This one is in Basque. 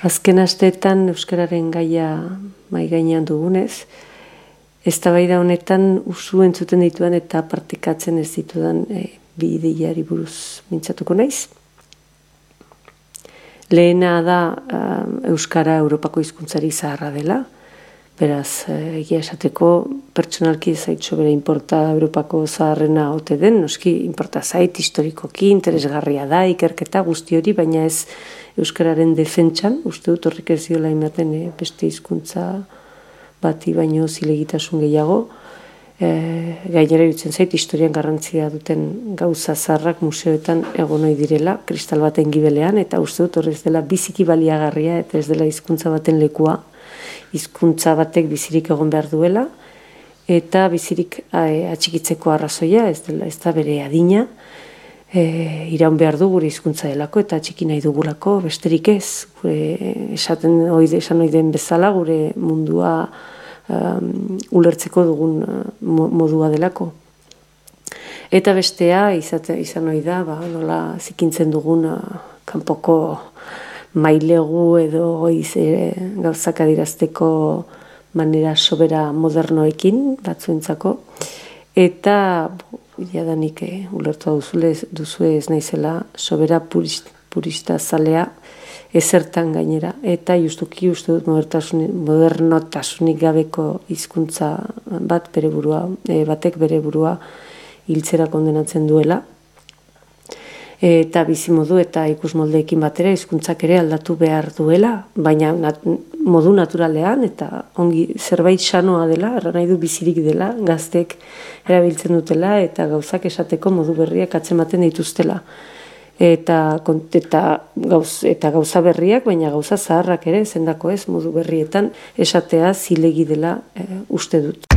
Azken asteetan Euskararen gaia mai gainean dugunez, ez da honetan usu entzuten dituan eta partikatzen ez ditudan e, bi ideiari buruz mintzatuko naiz. Lehena da Euskara Europako hizkuntzari zaharra dela, beraz, e, egia esateko pertsonalki zaitxo bere inporta Europako zaharrena ote den, noski inporta zait historikoki, interesgarria da, ikerketa guzti hori, baina ez Euskararen defentsan, uste dut horrik ez diola ematen eh, beste hizkuntza bati baino zilegitasun gehiago. E, gainera dutzen zait, historian garrantzia duten gauza zarrak museoetan egon nahi direla, kristal baten gibelean, eta uste dut horrez dela biziki baliagarria, eta ez dela hizkuntza baten lekua, hizkuntza batek bizirik egon behar duela, eta bizirik eh, atxikitzeko arrazoia, ez, dela, ez da bere adina, e, iraun behar du gure hizkuntza delako eta txiki nahi dugulako besterik ez. Gure esaten oide esan oiden bezala gure mundua um, ulertzeko dugun uh, modua delako. Eta bestea izate, izan ohi da ba, nola zikintzen dugun uh, kanpoko mailegu edo oiz e, gauzak adirazteko manera sobera modernoekin batzuentzako. Eta jadanik eh, ulertu duzule duzu ez naizela sobera purista, purista zalea ezertan gainera eta justuki uste dut modernotasunik gabeko hizkuntza bat bere burua, e, batek bere burua hiltzera kondenatzen duela eta bizimodu eta ikusmoldeekin batera hizkuntzak ere aldatu behar duela, baina modu naturalean eta ongi zerbait sanoa dela, erra nahi du bizirik dela, gaztek erabiltzen dutela eta gauzak esateko modu berriak atzematen dituztela. Eta, eta, gauz, eta gauza berriak, baina gauza zaharrak ere, zendako ez, modu berrietan esatea zilegi dela e, uste dut.